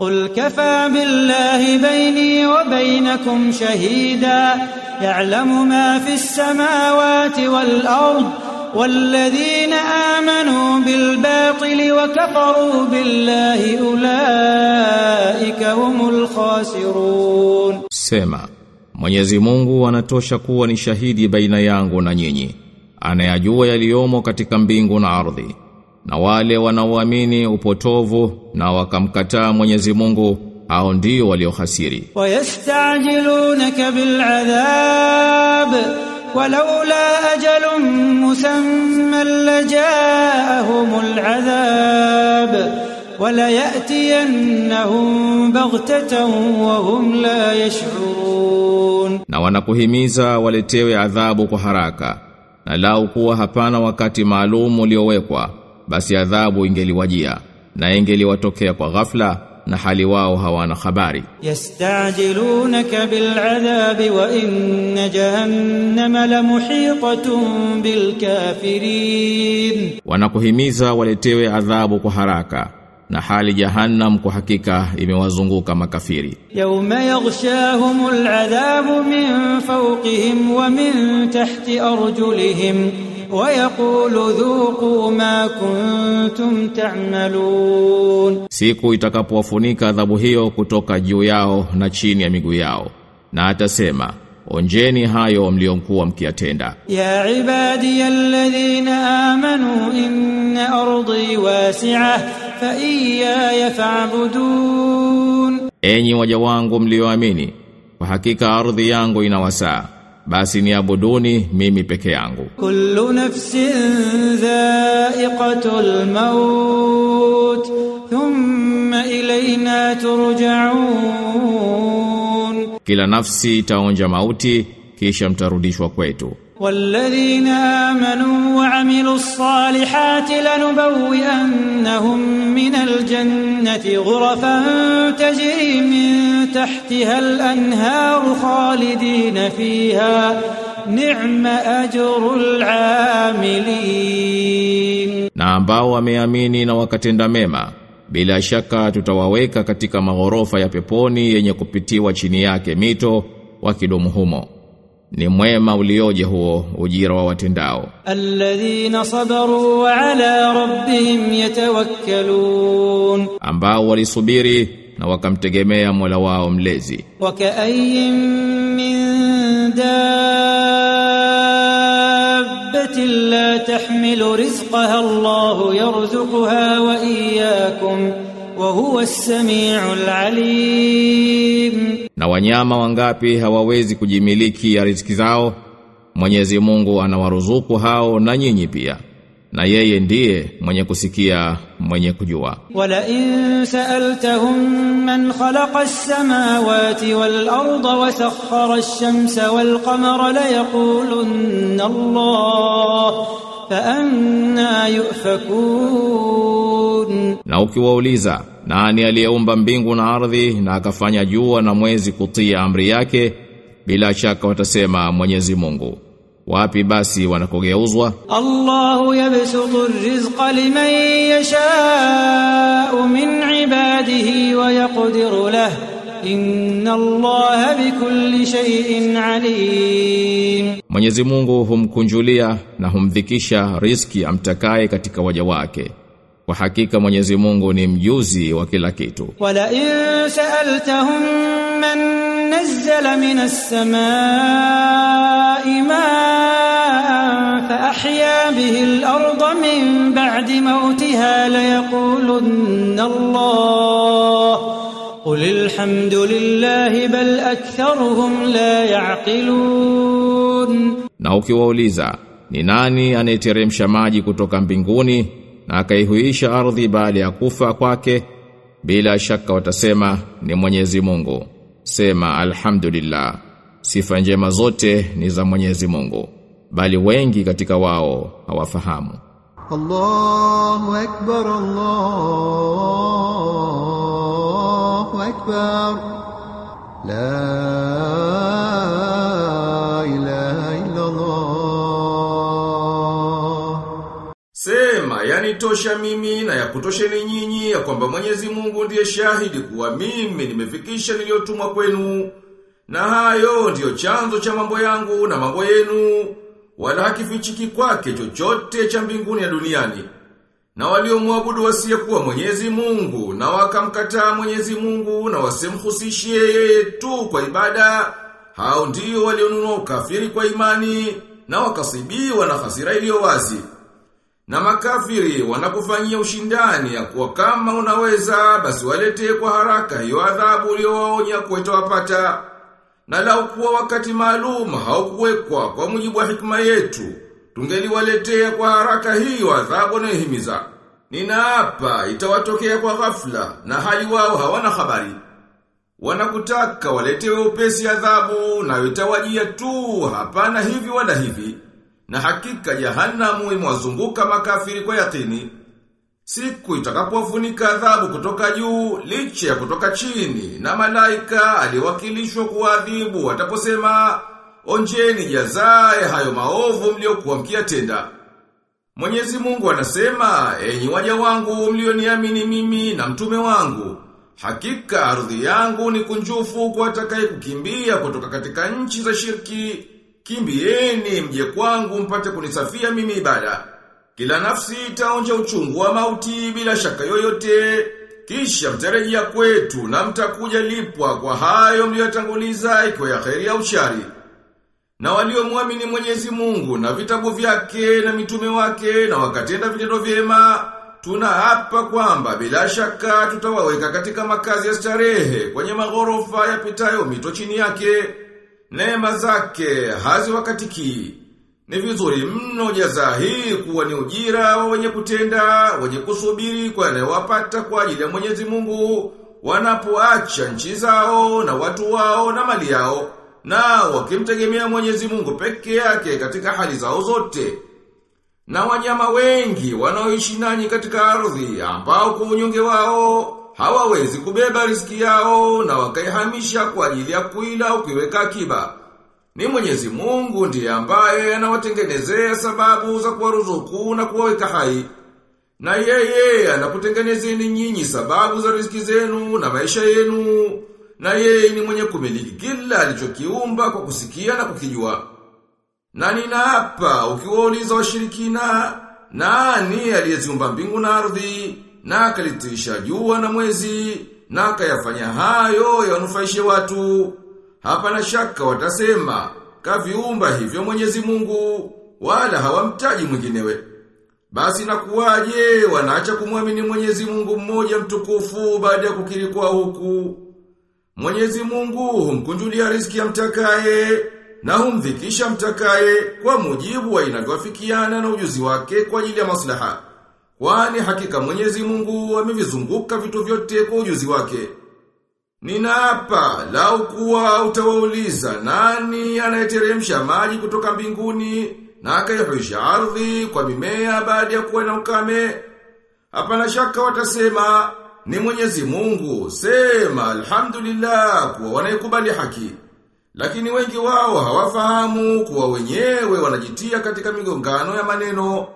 قل كفى بالله بيني وبينكم شهيدا يعلم ما في السماوات والأرض والذين آمنوا بالباطل وكفروا بالله أولئك هم الخاسرون Sema, Mwenyezi Mungu anatosha kuwa ni shahidi baina yangu na nyinyi. Anayajua yaliyomo katika mbingu na ardhi. na wale wanaoamini upotovu na wakamkataa Mwenyezi Mungu hao ndio waliohasiri. Wayastajilunaka bil'adhab walaula ajalun musamma lajaahumul adhab walayatiyannahum baghtatan wa hum la yash'urun, na wanakuhimiza waletewe adhabu kwa haraka, na lau kuwa hapana wakati maalum uliowekwa basi adhabu ingeliwajia na ingeliwatokea kwa ghafla na hali wao hawana habari. Yastajilunaka bil'adhabi wa inna jahannama lamuhitatun bilkafirin. Wanakuhimiza waletewe adhabu kwa haraka na hali jahannam kwa hakika imewazunguka makafiri. Yauma yaghshahumul adhabu min fawqihim wa min tahti arjulihim wayaqulu dhuqu ma kuntum ta'malun, siku itakapowafunika adhabu hiyo kutoka juu yao na chini ya miguu yao, na atasema onjeni hayo mliokuwa mkiyatenda. Ya ibadi alladhina amanu inna ardi wasi'a fa iyaya fa'budun, enyi waja wangu mlioamini, kwa hakika ardhi yangu inawasaa basi niabuduni mimi peke yangu. Kullu nafsin dha'iqatul maut thumma ilayna turja'un, kila nafsi itaonja mauti kisha mtarudishwa kwetu. والذين آمنوا وعملوا الصالحات لنبوئنهم من الجنة غرفا تجري من تحتها الأنهار خالدين فيها نعم أجر العاملين wakatenda mema, bila shaka tutawaweka katika maghorofa ya peponi yenye kupitiwa chini yake mito wakidumu humo. ni mwema ulioje huo ujira wa watendao. Alladhina sabaru wa ala rabbihim yatawakkalun, ambao walisubiri na wakamtegemea Mola wao mlezi. Wakaayin min dabbatin la tahmilu rizqaha Allahu yarzuquha wa iyyakum wa huwa as-sami'ul alim. Na wanyama wangapi hawawezi kujimiliki ya riziki zao? Mwenyezi Mungu anawaruzuku hao na nyinyi pia. Na yeye ndiye mwenye kusikia mwenye kujua. Wala in sa'altahum man khalaqa as-samawati wal-ardha wa sakhkhara ash-shamsa wal qamara la yaqulunna Allah. Fa anna yufakun. Na ukiwauliza nani aliyeumba mbingu na ardhi na akafanya jua na mwezi kutia amri yake bila shaka watasema Mwenyezi Mungu. Wapi basi wanakogeuzwa? Allahu yabsutu rizqa liman yasha'u min ibadihi wa yaqdiru lah inna Allaha bikulli shay'in alim. Mwenyezi Mungu humkunjulia na humdhikisha riziki amtakaye katika waja wake Kwa hakika Mwenyezi Mungu ni mjuzi wa kila kitu. ولئن سألتهم من نزل من السماء ماء فأحيا به الأرض من بعد موتها ليقولن الله قل الحمد لله بل أكثرهم لا يعقلون Na ukiwauliza ni nani anayeteremsha maji kutoka mbinguni na akaihuisha ardhi baada ya kufa kwake bila shaka watasema ni Mwenyezi Mungu. Sema alhamdulillah sifa njema zote ni za Mwenyezi Mungu bali wengi katika wao hawafahamu. Allahu akbar Allahu akbar. La yanitosha mimi na yakutosheni nyinyi ya kwamba Mwenyezi Mungu ndiye shahidi kuwa mimi nimefikisha niliyotumwa kwenu. Na hayo ndiyo chanzo cha mambo yangu na mambo yenu, wala hakifichiki kwake chochote cha mbinguni ya duniani. Na waliomwabudu wasiyekuwa Mwenyezi Mungu na wakamkataa Mwenyezi Mungu na wasimhusishie yeye tu kwa ibada, hao ndio walionunua ukafiri kwa imani na wakasibiwa na hasira iliyo wazi. Na makafiri wanakufanyia ushindani ya kuwa kama unaweza basi waletee kwa haraka hiyo adhabu uliyowaonya kuwa wapata. Na lau kuwa wakati maalum haukuwekwa kwa mujibu wa hikma yetu, tungeliwaletea kwa haraka hiyo adhabu inayohimiza. Ninaapa itawatokea kwa ghafla na hali wao hawana habari. Wanakutaka waletewe upesi adhabu na itawajia tu hapana hivi wala hivi. Na hakika jahanamu imewazunguka makafiri kwa yakini. Siku itakapofunika adhabu kutoka juu, licha ya kutoka chini, na malaika aliwakilishwa kuadhibu ataposema, onjeni jazae hayo maovu mliokuwa mkiyatenda. Mwenyezi Mungu anasema, enyi waja wangu mlioniamini mimi na mtume wangu, hakika ardhi yangu ni kunjufu kwa atakaye kukimbia kutoka katika nchi za shirki, kimbieni mje kwangu mpate kunisafia mimi ibada. Kila nafsi itaonja uchungu wa mauti bila shaka yoyote, kisha mtarejea kwetu na mtakuja lipwa kwa hayo mliyotanguliza iko ya kheri au shari. Na waliomwamini Mwenyezi Mungu na vitabu vyake na mitume wake na wakatenda vitendo vyema, tuna hapa kwamba bila shaka tutawaweka katika makazi ya starehe kwenye maghorofa yapitayo mito chini yake. Neema zake haziwakatiki. Ni vizuri mno jaza hii kuwa ni ujira wa wenye kutenda, wenye kusubiri kwa wapata kwa ajili ya Mwenyezi Mungu, wanapoacha nchi zao na watu wao na mali yao, na wakimtegemea Mwenyezi Mungu peke yake katika hali zao zote. Na wanyama wengi wanaoishi nanyi katika ardhi ambao kwa unyonge wao hawawezi kubeba riziki yao na wakaihamisha kwa ajili ya kuila au kuiweka akiba. Ni Mwenyezi Mungu ndiye ambaye anawatengenezea sababu za kuwaruzuku na kuwaweka hai. Na yeye anakutengenezeni nyinyi sababu za riziki zenu na maisha yenu. Na yeye ni mwenye kumiliki kila alichokiumba kwa kusikia na kukijua. Na nina hapa ukiwauliza washirikina nani aliyeziumba mbingu na ardhi na akalitiisha jua na mwezi na akayafanya hayo yanufaishe watu. Hapana shaka watasema, kaviumba hivyo mwenyezi mungu, wala hawamtaji mwinginewe. Basi nakuwaje wanaacha kumwamini mwenyezi mungu mmoja mtukufu baada ya kukiri kwa huku. Mwenyezi mungu humkunjulia riziki ya mtakaye, na humdhikisha mtakaye kwa mujibu wa inavyoafikiana na ujuzi wake kwa ajili ya maslaha. Kwani hakika mwenyezi mungu amevizunguka vitu vyote kwa ujuzi wake. Ninaapa lau kuwa utawauliza nani anayeteremsha maji kutoka mbinguni na akaihuisha ardhi kwa mimea baada ya kuwa na ukame. Hapana shaka watasema ni Mwenyezi Mungu. Sema alhamdulillah kuwa wanaikubali haki. Lakini wengi wao hawafahamu kuwa wenyewe wanajitia katika migongano ya maneno.